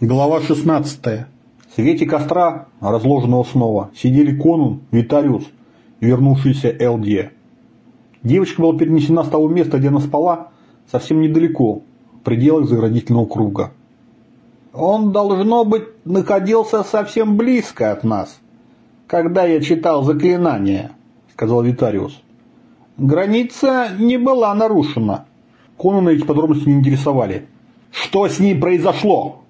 Глава 16. В свете костра, разложенного снова, сидели Конун, Витариус вернувшийся Элдия. Девочка была перенесена с того места, где она спала, совсем недалеко, в пределах заградительного круга. «Он, должно быть, находился совсем близко от нас, когда я читал заклинание», — сказал Витариус. «Граница не была нарушена». Конуна эти подробности не интересовали. «Что с ним произошло?»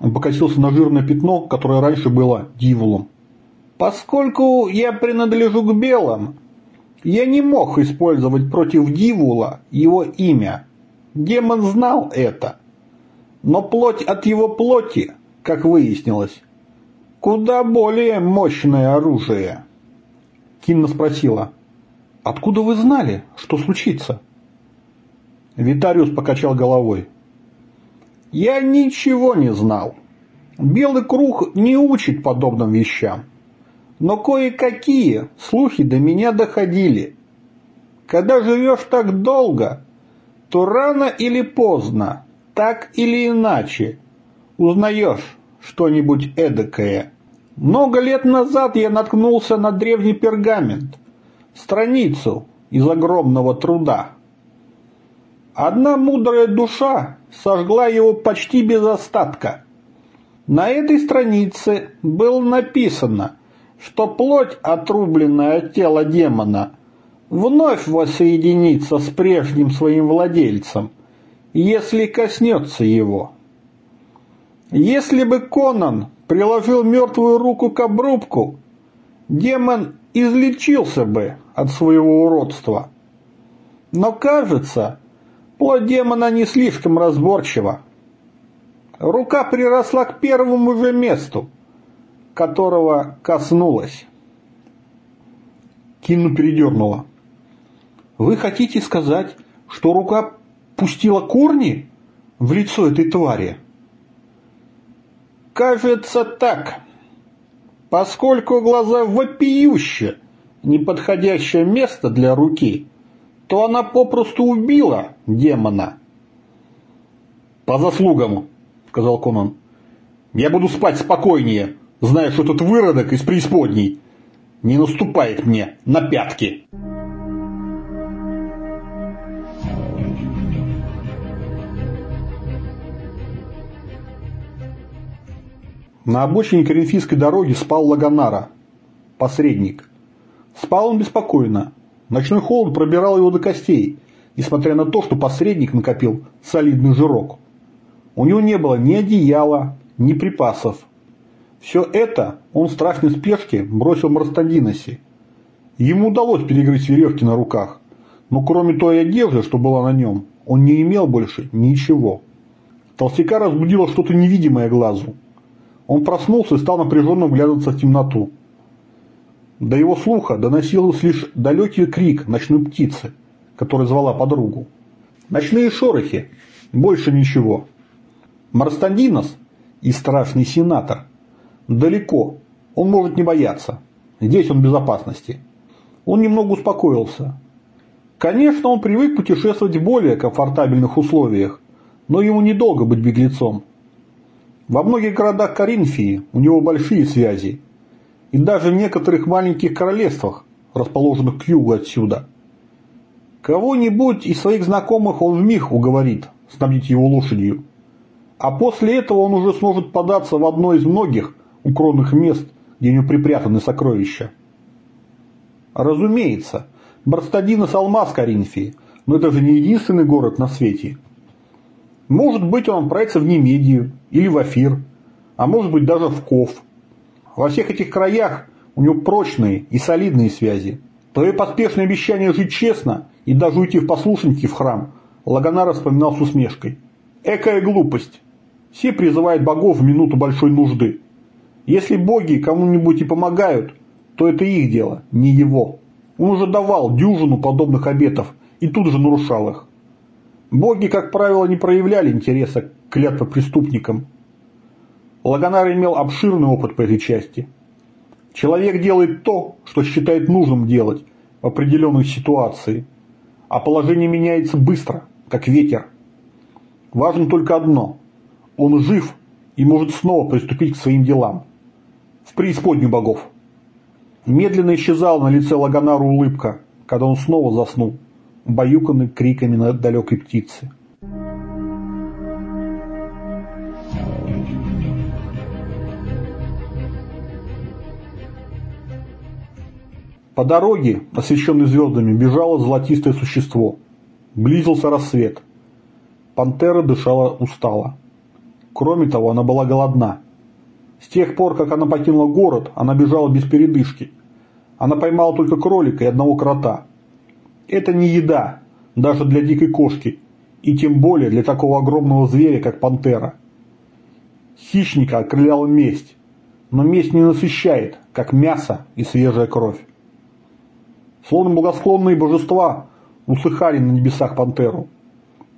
Он покосился на жирное пятно, которое раньше было дивулом. «Поскольку я принадлежу к белым, я не мог использовать против дивула его имя. Демон знал это. Но плоть от его плоти, как выяснилось, куда более мощное оружие». Кинна спросила, «Откуда вы знали, что случится?» Витариус покачал головой. Я ничего не знал. Белый круг не учит подобным вещам. Но кое-какие слухи до меня доходили. Когда живешь так долго, то рано или поздно, так или иначе, узнаешь что-нибудь эдакое. Много лет назад я наткнулся на древний пергамент, страницу из огромного труда. Одна мудрая душа сожгла его почти без остатка. На этой странице было написано, что плоть, отрубленная от тела демона, вновь воссоединится с прежним своим владельцем, если коснется его. Если бы Конан приложил мертвую руку к обрубку, демон излечился бы от своего уродства. Но кажется, Плоть демона не слишком разборчива. Рука приросла к первому же месту, которого коснулась. Кину передернула. «Вы хотите сказать, что рука пустила корни в лицо этой твари?» «Кажется так. Поскольку глаза вопиюще неподходящее место для руки – то она попросту убила демона. «По заслугам», — сказал Конан. «Я буду спать спокойнее, зная, что этот выродок из преисподней не наступает мне на пятки». На обочине Коринфийской дороги спал Лагонара, посредник. Спал он беспокойно, Ночной холод пробирал его до костей, несмотря на то, что посредник накопил солидный жирок. У него не было ни одеяла, ни припасов. Все это он в страшной спешке бросил Марстандиносе. Ему удалось перегрызть веревки на руках, но кроме той одежды, что была на нем, он не имел больше ничего. Толстяка разбудило что-то невидимое глазу. Он проснулся и стал напряженно вглядываться в темноту. До его слуха доносился лишь далекий крик ночной птицы, которая звала подругу. Ночные шорохи, больше ничего. Марстандинос и страшный сенатор далеко, он может не бояться. Здесь он в безопасности. Он немного успокоился. Конечно, он привык путешествовать в более комфортабельных условиях, но ему недолго быть беглецом. Во многих городах Коринфии у него большие связи, и даже в некоторых маленьких королевствах, расположенных к югу отсюда. Кого-нибудь из своих знакомых он вмиг уговорит снабдить его лошадью, а после этого он уже сможет податься в одно из многих укромных мест, где у него припрятаны сокровища. Разумеется, Барстадинос алмаз Коринфии, но это же не единственный город на свете. Может быть, он отправится в Немедию или в Афир, а может быть даже в Ков – во всех этих краях у него прочные и солидные связи. Твое поспешное обещание жить честно и даже уйти в послушники в храм Лагонара вспоминал с усмешкой. Экая глупость. Все призывают богов в минуту большой нужды. Если боги кому-нибудь и помогают, то это их дело, не его. Он уже давал дюжину подобных обетов и тут же нарушал их. Боги, как правило, не проявляли интереса к клятвопреступникам Лагонар имел обширный опыт по этой части. Человек делает то, что считает нужным делать, в определенной ситуации, а положение меняется быстро, как ветер. Важно только одно – он жив и может снова приступить к своим делам. В преисподнюю богов. Медленно исчезала на лице Лагонару улыбка, когда он снова заснул, баюканный криками на далекой птицы. По дороге, освещенной звездами, бежало золотистое существо. Близился рассвет. Пантера дышала устало. Кроме того, она была голодна. С тех пор, как она покинула город, она бежала без передышки. Она поймала только кролика и одного крота. Это не еда, даже для дикой кошки, и тем более для такого огромного зверя, как пантера. Хищника окрыляла месть, но месть не насыщает, как мясо и свежая кровь. Словно благосклонные божества услыхали на небесах пантеру.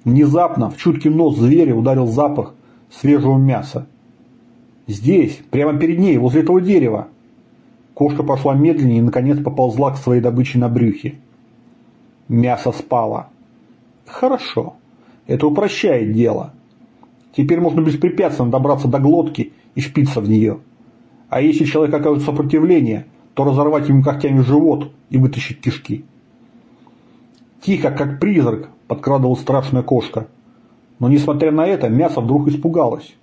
Внезапно в чуткий нос зверя ударил запах свежего мяса. Здесь, прямо перед ней, возле этого дерева. Кошка пошла медленнее и, наконец, поползла к своей добыче на брюхе. Мясо спало. Хорошо. Это упрощает дело. Теперь можно беспрепятственно добраться до глотки и впиться в нее. А если человек окажет сопротивление – то разорвать ему когтями живот и вытащить кишки. Тихо, как призрак, подкрадывалась страшная кошка. Но, несмотря на это, мясо вдруг испугалось.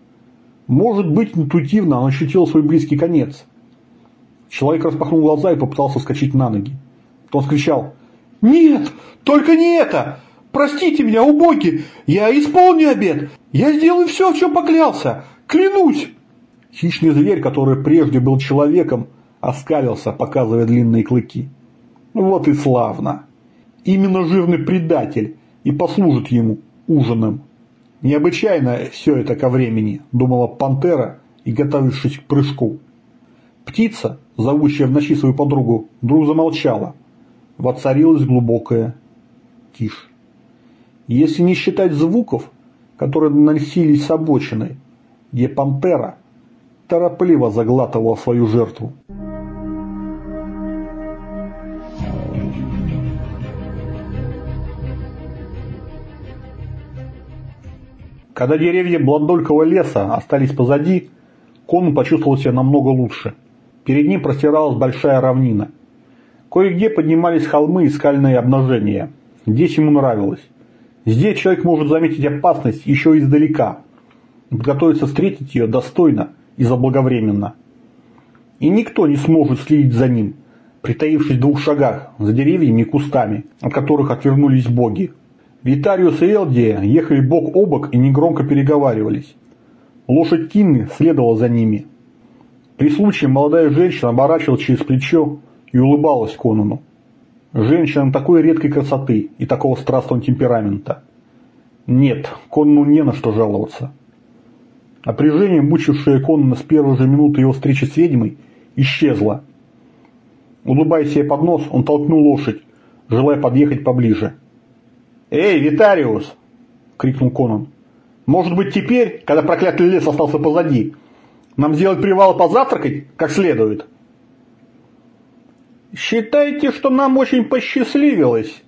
Может быть, интуитивно оно ощутило свой близкий конец. Человек распахнул глаза и попытался вскочить на ноги. Тот скричал «Нет, только не это! Простите меня, убоги! Я исполню обед! Я сделаю все, в чем поклялся! Клянусь!» Хищный зверь, который прежде был человеком, оскалился, показывая длинные клыки. Вот и славно. Именно жирный предатель и послужит ему ужином. Необычайно все это ко времени, думала пантера и готовившись к прыжку. Птица, зовущая в ночи свою подругу, вдруг замолчала. Воцарилась глубокая тишь. Если не считать звуков, которые наносились с обочины, где пантера торопливо заглатывала свою жертву. Когда деревья Бландолького леса остались позади, Конун почувствовал себя намного лучше. Перед ним простиралась большая равнина. Кое-где поднимались холмы и скальные обнажения. Здесь ему нравилось. Здесь человек может заметить опасность еще издалека, подготовиться встретить ее достойно и заблаговременно. И никто не сможет следить за ним, притаившись в двух шагах, за деревьями и кустами, от которых отвернулись боги. Витариус и Элдия ехали бок о бок и негромко переговаривались. Лошадь Кинны следовала за ними. При случае молодая женщина оборачивалась через плечо и улыбалась Конану. Женщина такой редкой красоты и такого страстного темперамента. Нет, Конану не на что жаловаться. Напряжение, мучившее Конана с первой же минуты его встречи с ведьмой, исчезло. Улыбаясь себе под нос, он толкнул лошадь, желая подъехать поближе. «Эй, Витариус!» – крикнул Конан. «Может быть теперь, когда проклятый лес остался позади, нам сделать привал позавтракать как следует?» «Считайте, что нам очень посчастливилось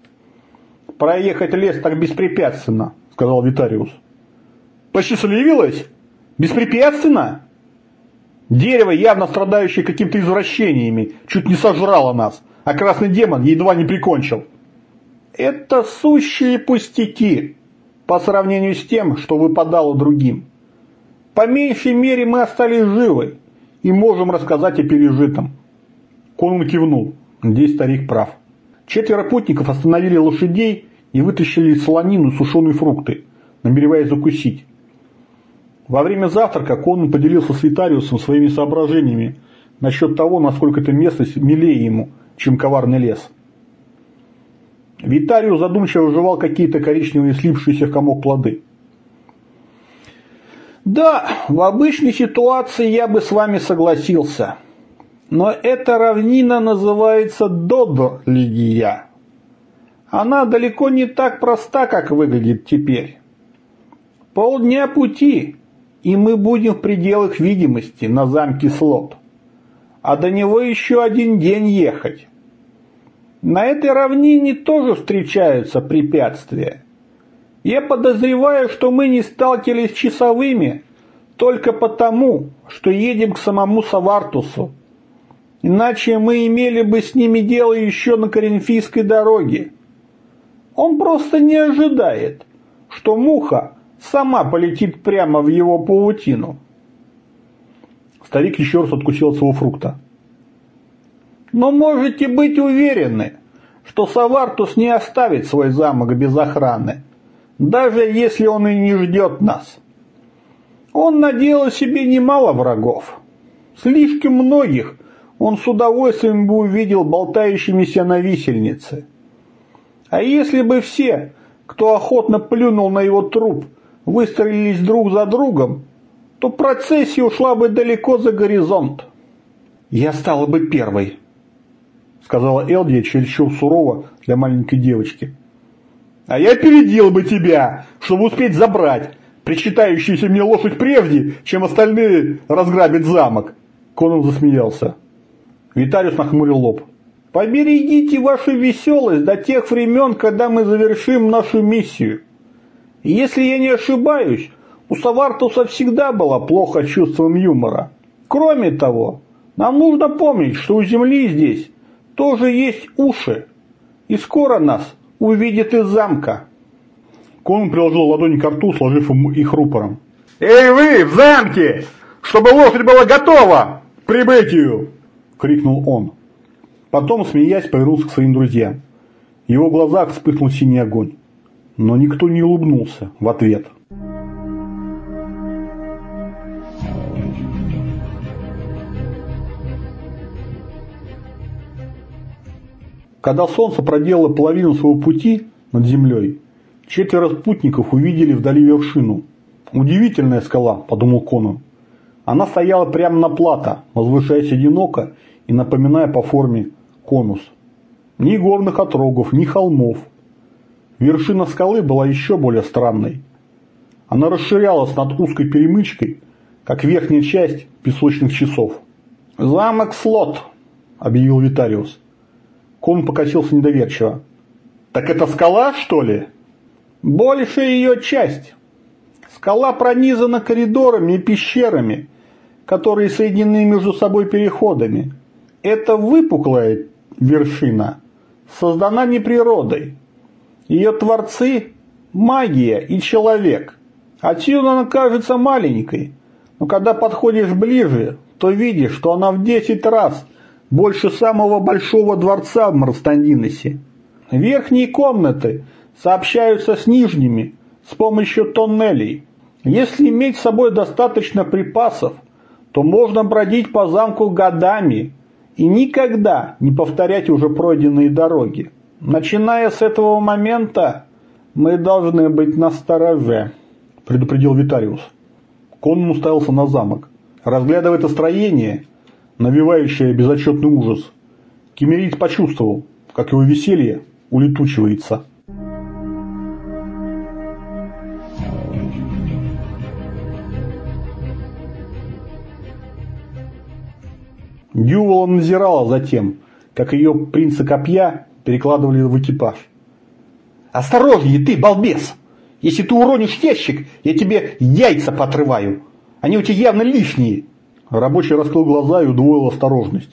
проехать лес так беспрепятственно», – сказал Витариус. «Посчастливилось? Беспрепятственно?» Дерево, явно страдающее какими-то извращениями, чуть не сожрало нас, а красный демон едва не прикончил. Это сущие пустяки по сравнению с тем, что выпадало другим. По меньшей мере мы остались живы и можем рассказать о пережитом. Конун кивнул. Здесь старик прав. Четверо путников остановили лошадей и вытащили из солонину сушеные фрукты, намереваясь закусить. Во время завтрака Конун поделился с Витариусом своими соображениями насчет того, насколько эта местность милее ему, чем коварный лес. Витарио задумчиво жевал какие-то коричневые слипшиеся в комок плоды. Да, в обычной ситуации я бы с вами согласился. Но эта равнина называется Додлигия. Она далеко не так проста, как выглядит теперь. Полдня пути, и мы будем в пределах видимости на замке Слот. А до него еще один день ехать. На этой равнине тоже встречаются препятствия. Я подозреваю, что мы не сталкивались с часовыми только потому, что едем к самому Савартусу. Иначе мы имели бы с ними дело еще на Коринфийской дороге. Он просто не ожидает, что муха сама полетит прямо в его паутину. Старик еще раз откусил от своего фрукта. Но можете быть уверены, что Савартус не оставит свой замок без охраны, даже если он и не ждет нас. Он наделал себе немало врагов. Слишком многих он с удовольствием бы увидел болтающимися на висельнице. А если бы все, кто охотно плюнул на его труп, выстроились друг за другом, то процессия ушла бы далеко за горизонт. «Я стала бы первой», — сказала Элдия чересчур сурово для маленькой девочки. «А я опередил бы тебя, чтобы успеть забрать причитающуюся мне лошадь прежде, чем остальные разграбят замок». Конан засмеялся. Витариус нахмурил лоб. «Поберегите вашу веселость до тех времен, когда мы завершим нашу миссию. Если я не ошибаюсь, у Савартуса всегда было плохо чувством юмора. Кроме того, нам нужно помнить, что у Земли здесь тоже есть уши, и скоро нас увидят из замка. Конун приложил ладони к рту, сложив их рупором. «Эй вы, в замке! Чтобы лошадь была готова к прибытию!» — крикнул он. Потом, смеясь, повернулся к своим друзьям. В его глазах вспыхнул синий огонь. Но никто не улыбнулся в ответ. Когда солнце проделало половину своего пути над землей, четверо спутников увидели вдали вершину. «Удивительная скала», – подумал Конан. Она стояла прямо на плато, возвышаясь одиноко и напоминая по форме конус. Ни горных отрогов, ни холмов. Вершина скалы была еще более странной. Она расширялась над узкой перемычкой, как верхняя часть песочных часов. «Замок Слот», – объявил Витариус. Кон покосился недоверчиво. «Так это скала, что ли?» «Большая ее часть. Скала пронизана коридорами и пещерами, которые соединены между собой переходами. Это выпуклая вершина создана не природой. Ее творцы – магия и человек. Отсюда она кажется маленькой, но когда подходишь ближе, то видишь, что она в 10 раз больше самого большого дворца в Марстандиносе. Верхние комнаты сообщаются с нижними с помощью тоннелей. Если иметь с собой достаточно припасов, то можно бродить по замку годами и никогда не повторять уже пройденные дороги. Начиная с этого момента, мы должны быть настороже, предупредил Витариус. Конн уставился на замок. Разглядывая это строение, навевающее безотчетный ужас, Кемериец почувствовал, как его веселье улетучивается. Дювала назирала за тем, как ее принца копья перекладывали в экипаж. «Осторожнее ты, балбес! Если ты уронишь ящик, я тебе яйца поотрываю. Они у тебя явно лишние!» Рабочий раскрыл глаза и удвоил осторожность.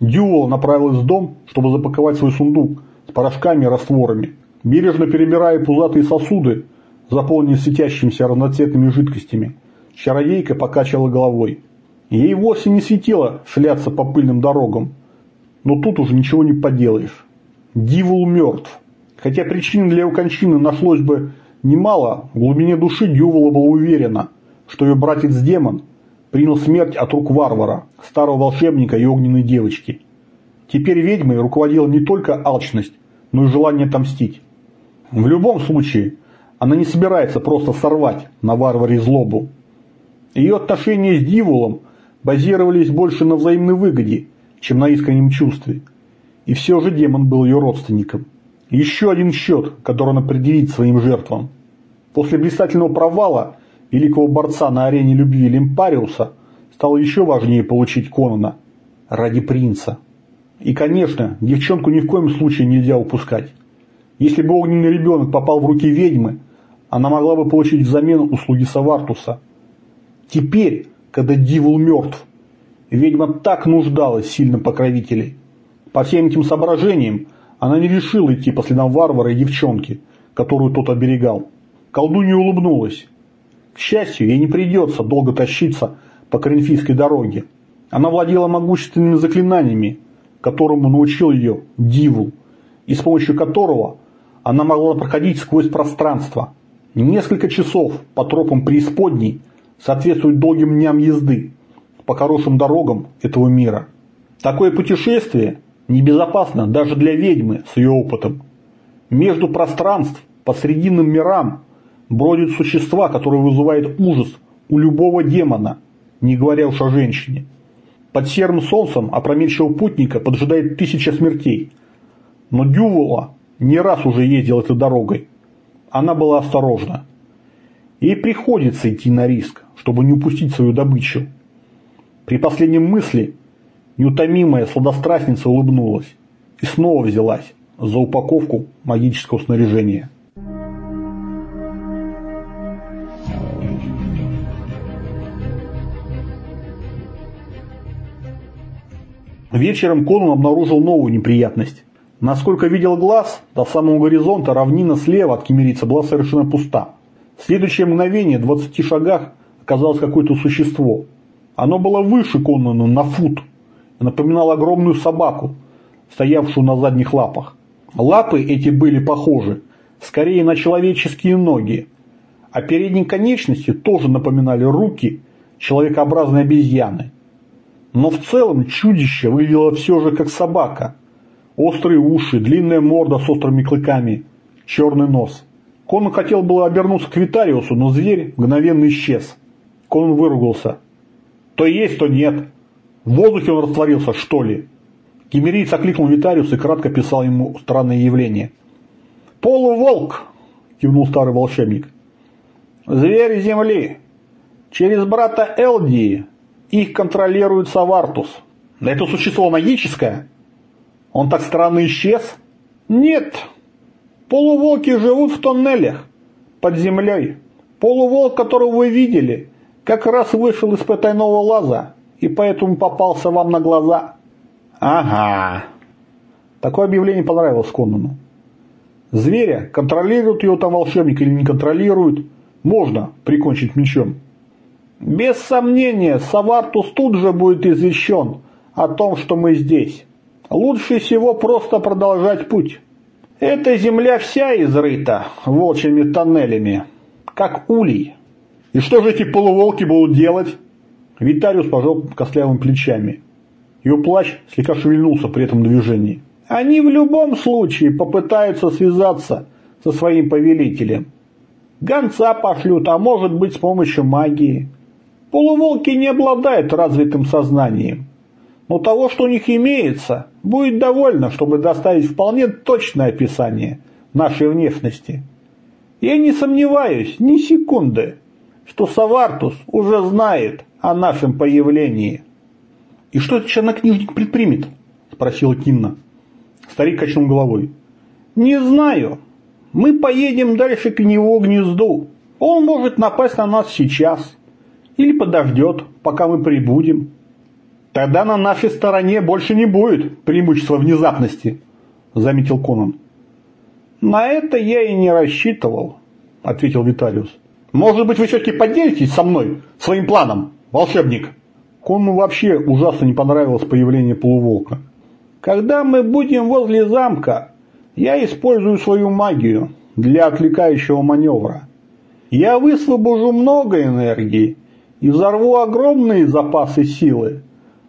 Дювал направилась в дом, чтобы запаковать свой сундук с порошками и растворами. Бережно перебирая пузатые сосуды, заполненные светящимися разноцветными жидкостями, чародейка покачала головой. Ей вовсе не светило шляться по пыльным дорогам. Но тут уже ничего не поделаешь. Дивул мертв. Хотя причин для его кончины нашлось бы немало, в глубине души Дювола была уверена, что ее братец-демон принял смерть от рук варвара, старого волшебника и огненной девочки. Теперь ведьмой руководила не только алчность, но и желание отомстить. В любом случае, она не собирается просто сорвать на варваре злобу. Ее отношения с Дивулом базировались больше на взаимной выгоде, чем на искреннем чувстве. И все же демон был ее родственником. Еще один счет, который он определит своим жертвам. После блистательного провала великого борца на арене любви Лимпариуса стало еще важнее получить Конана ради принца. И, конечно, девчонку ни в коем случае нельзя упускать. Если бы огненный ребенок попал в руки ведьмы, она могла бы получить взамен услуги Савартуса. Теперь, когда Дивул мертв, ведьма так нуждалась в сильном покровителе. По всем этим соображениям она не решила идти по следам варвара и девчонки, которую тот оберегал. Колдунья улыбнулась. К счастью, ей не придется долго тащиться по Коринфийской дороге. Она владела могущественными заклинаниями, которому научил ее Дивул, и с помощью которого она могла проходить сквозь пространство. Несколько часов по тропам преисподней соответствуют долгим дням езды по хорошим дорогам этого мира. Такое путешествие небезопасно даже для ведьмы с ее опытом. Между пространств по срединным мирам бродят существа, которые вызывают ужас у любого демона, не говоря уж о женщине. Под серым солнцем опрометчивого путника поджидает тысяча смертей. Но Дювола не раз уже ездил этой дорогой. Она была осторожна. Ей приходится идти на риск, чтобы не упустить свою добычу. При последней мысли неутомимая сладострастница улыбнулась и снова взялась за упаковку магического снаряжения. Вечером Конан обнаружил новую неприятность. Насколько видел глаз, до самого горизонта равнина слева от кемерица была совершенно пуста. В следующее мгновение в 20 шагах оказалось какое-то существо. Оно было выше Конана на фут напоминало огромную собаку, стоявшую на задних лапах. Лапы эти были похожи скорее на человеческие ноги, а передние конечности тоже напоминали руки человекообразной обезьяны. Но в целом чудище выглядело все же как собака – Острые уши, длинная морда с острыми клыками, черный нос. Конан хотел было обернуться к Витариусу, но зверь мгновенно исчез. Конан выругался. То есть, то нет. В воздухе он растворился, что ли? Кемерийц окликнул Витариус и кратко писал ему странное явление. «Полуволк!» – кивнул старый волшебник. «Зверь земли. Через брата Элдии их контролирует Савартус. Это существо магическое?» Он так странно исчез? Нет. Полуволки живут в тоннелях, под землей. Полуволк, которого вы видели, как раз вышел из потайного лаза и поэтому попался вам на глаза. Ага. Такое объявление понравилось Конану. Зверя, контролирует его там волшебник или не контролирует, можно прикончить мечом. Без сомнения, Савартус тут же будет извещен о том, что мы здесь. Лучше всего просто продолжать путь. Эта земля вся изрыта волчьими тоннелями, как улей. И что же эти полуволки будут делать? Витариус пожал костлявыми плечами. Ее плащ слегка шевельнулся при этом движении. Они в любом случае попытаются связаться со своим повелителем. Гонца пошлют, а может быть с помощью магии. Полуволки не обладают развитым сознанием. Но того, что у них имеется, будет довольно, чтобы доставить вполне точное описание нашей внешности. Я не сомневаюсь ни секунды, что Савартус уже знает о нашем появлении. «И что этот чернокнижник предпримет?» – спросила Кинна. Старик качнул головой. «Не знаю. Мы поедем дальше к его гнезду. Он может напасть на нас сейчас. Или подождет, пока мы прибудем. Тогда на нашей стороне больше не будет преимущества внезапности, заметил Конан. На это я и не рассчитывал, ответил Виталиус. Может быть, вы все-таки поделитесь со мной своим планом, волшебник? Кону вообще ужасно не понравилось появление полуволка. Когда мы будем возле замка, я использую свою магию для отвлекающего маневра. Я высвобожу много энергии и взорву огромные запасы силы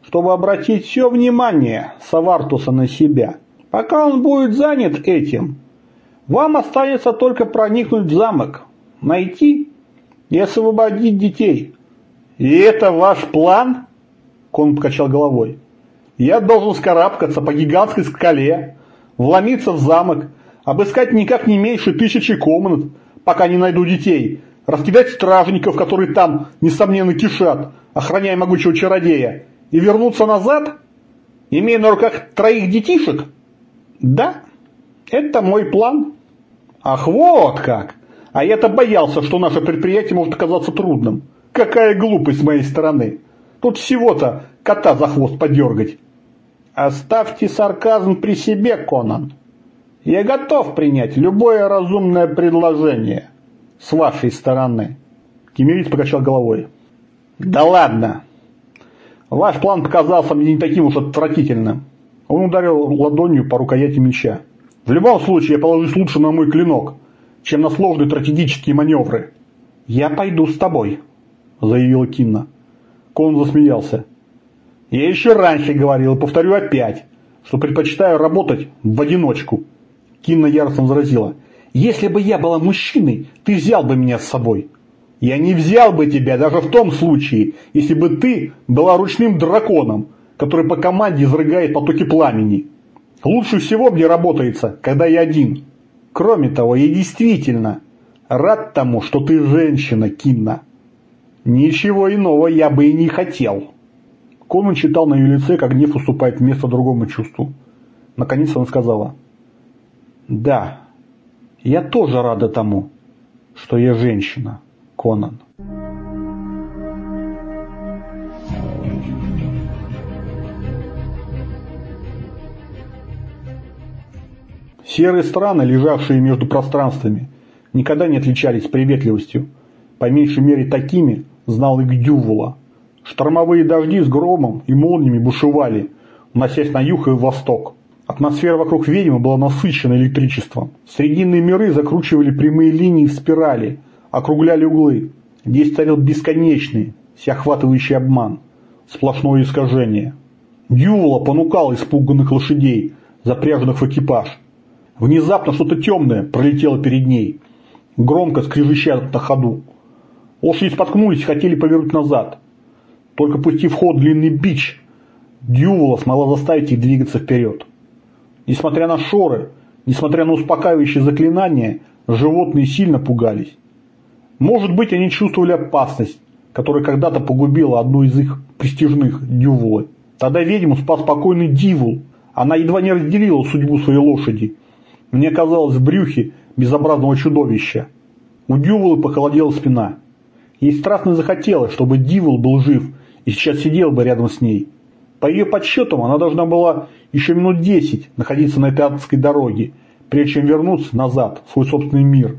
чтобы обратить все внимание Савартуса на себя. Пока он будет занят этим, вам останется только проникнуть в замок, найти и освободить детей. И это ваш план? Кон покачал головой. Я должен скарабкаться по гигантской скале, вломиться в замок, обыскать никак не меньше тысячи комнат, пока не найду детей, раскидать стражников, которые там, несомненно, кишат, охраняя могучего чародея, и вернуться назад? Имея на руках троих детишек? Да, это мой план. Ах, вот как! А я-то боялся, что наше предприятие может оказаться трудным. Какая глупость с моей стороны. Тут всего-то кота за хвост подергать. Оставьте сарказм при себе, Конан. Я готов принять любое разумное предложение с вашей стороны. Кемерит покачал головой. Да ладно. Ваш план показался мне не таким уж отвратительным. Он ударил ладонью по рукояти меча. В любом случае я положусь лучше на мой клинок, чем на сложные стратегические маневры. Я пойду с тобой, заявила Кинна. Кон засмеялся. Я еще раньше говорил и повторю опять, что предпочитаю работать в одиночку. Кинна яростно возразила. Если бы я была мужчиной, ты взял бы меня с собой. Я не взял бы тебя даже в том случае, если бы ты была ручным драконом, который по команде изрыгает потоки пламени. Лучше всего мне работается, когда я один. Кроме того, я действительно рад тому, что ты женщина, Кинна. Ничего иного я бы и не хотел. Конан читал на ее лице, как гнев уступает место другому чувству. Наконец она сказала. Да, я тоже рада тому, что я женщина, Конан. Серые страны, лежавшие между пространствами, никогда не отличались приветливостью, по меньшей мере такими знал и Гдювула. Штормовые дожди с громом и молниями бушевали, уносясь на юг и восток. Атмосфера вокруг ведьмы была насыщена электричеством. Срединные миры закручивали прямые линии в спирали, округляли углы. Здесь царил бесконечный, всеохватывающий обман, сплошное искажение. Дьювола понукал испуганных лошадей, запряженных в экипаж. Внезапно что-то темное пролетело перед ней, громко скрежеща на ходу. Лошади споткнулись и хотели повернуть назад. Только пустив в ход длинный бич, Дьювола смогла заставить их двигаться вперед. Несмотря на шоры, несмотря на успокаивающие заклинания, животные сильно пугались. Может быть, они чувствовали опасность, которая когда-то погубила одну из их престижных дюволы. Тогда ведьму спас спокойный дивул. Она едва не разделила судьбу своей лошади. Мне казалось в брюхе безобразного чудовища. У дюволы похолодела спина. Ей страстно захотелось, чтобы дивул был жив и сейчас сидел бы рядом с ней. По ее подсчетам, она должна была еще минут десять находиться на этой адской дороге, прежде чем вернуться назад в свой собственный мир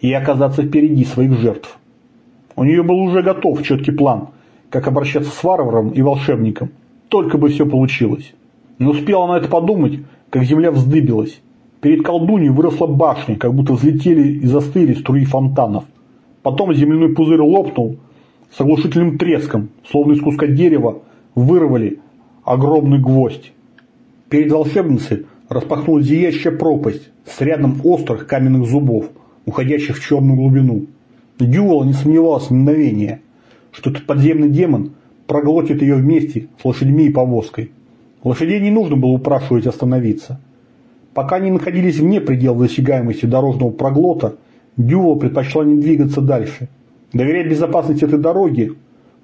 и оказаться впереди своих жертв. У нее был уже готов четкий план, как обращаться с варваром и волшебником, только бы все получилось. Не успела она это подумать, как земля вздыбилась. Перед колдуньей выросла башня, как будто взлетели и застыли струи фонтанов. Потом земляной пузырь лопнул с оглушительным треском, словно из куска дерева вырвали огромный гвоздь. Перед волшебницей распахнулась зияющая пропасть с рядом острых каменных зубов, уходящих в черную глубину. Дювал не сомневался ни мгновения, что этот подземный демон проглотит ее вместе с лошадьми и повозкой. Лошадей не нужно было упрашивать остановиться. Пока они находились вне предела досягаемости дорожного проглота, Дювал предпочла не двигаться дальше. Доверять безопасности этой дороги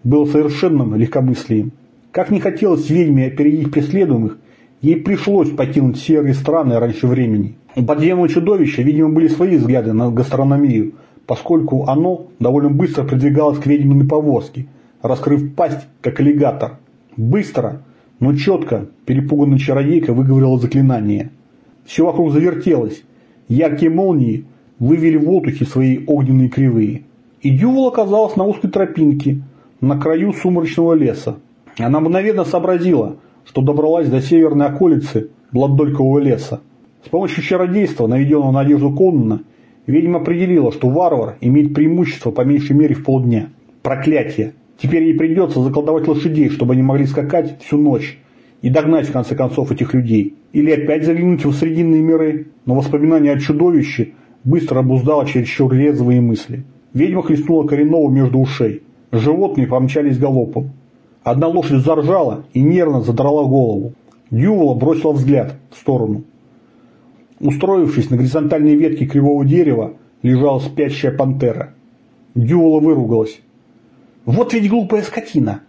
было совершенным легкомыслием. Как не хотелось ведьме опередить преследуемых, ей пришлось покинуть серые страны раньше времени. У подземного чудовища, видимо, были свои взгляды на гастрономию, поскольку оно довольно быстро продвигалось к ведьминой повозке, раскрыв пасть, как аллигатор. Быстро, но четко перепуганная чародейка выговорила заклинание. Все вокруг завертелось. Яркие молнии вывели в воздухе свои огненные кривые. И Дювал оказалась на узкой тропинке, на краю сумрачного леса. Она мгновенно сообразила, что добралась до северной околицы Бладдолькового леса. С помощью чародейства, наведенного на одежду Конана, ведьма определила, что варвар имеет преимущество по меньшей мере в полдня. Проклятие! Теперь ей придется заколдовать лошадей, чтобы они могли скакать всю ночь и догнать в конце концов этих людей. Или опять заглянуть в срединные миры, но воспоминание о чудовище быстро обуздало чересчур резвые мысли. Ведьма хлестнула коренного между ушей. Животные помчались галопом. Одна лошадь заржала и нервно задрала голову. Дьювола бросила взгляд в сторону. Устроившись на горизонтальной ветке кривого дерева, лежала спящая пантера. Дьювола выругалась. «Вот ведь глупая скотина!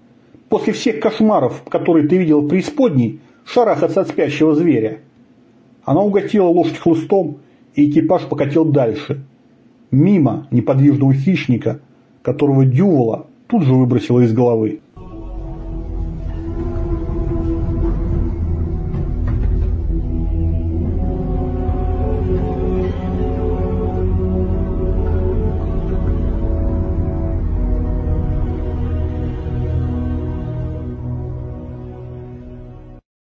После всех кошмаров, которые ты видел в преисподней, шарахаться от спящего зверя. Она угостила лошадь хлыстом, и экипаж покатил дальше. Мимо неподвижного хищника, которого Дювола тут же выбросила из головы.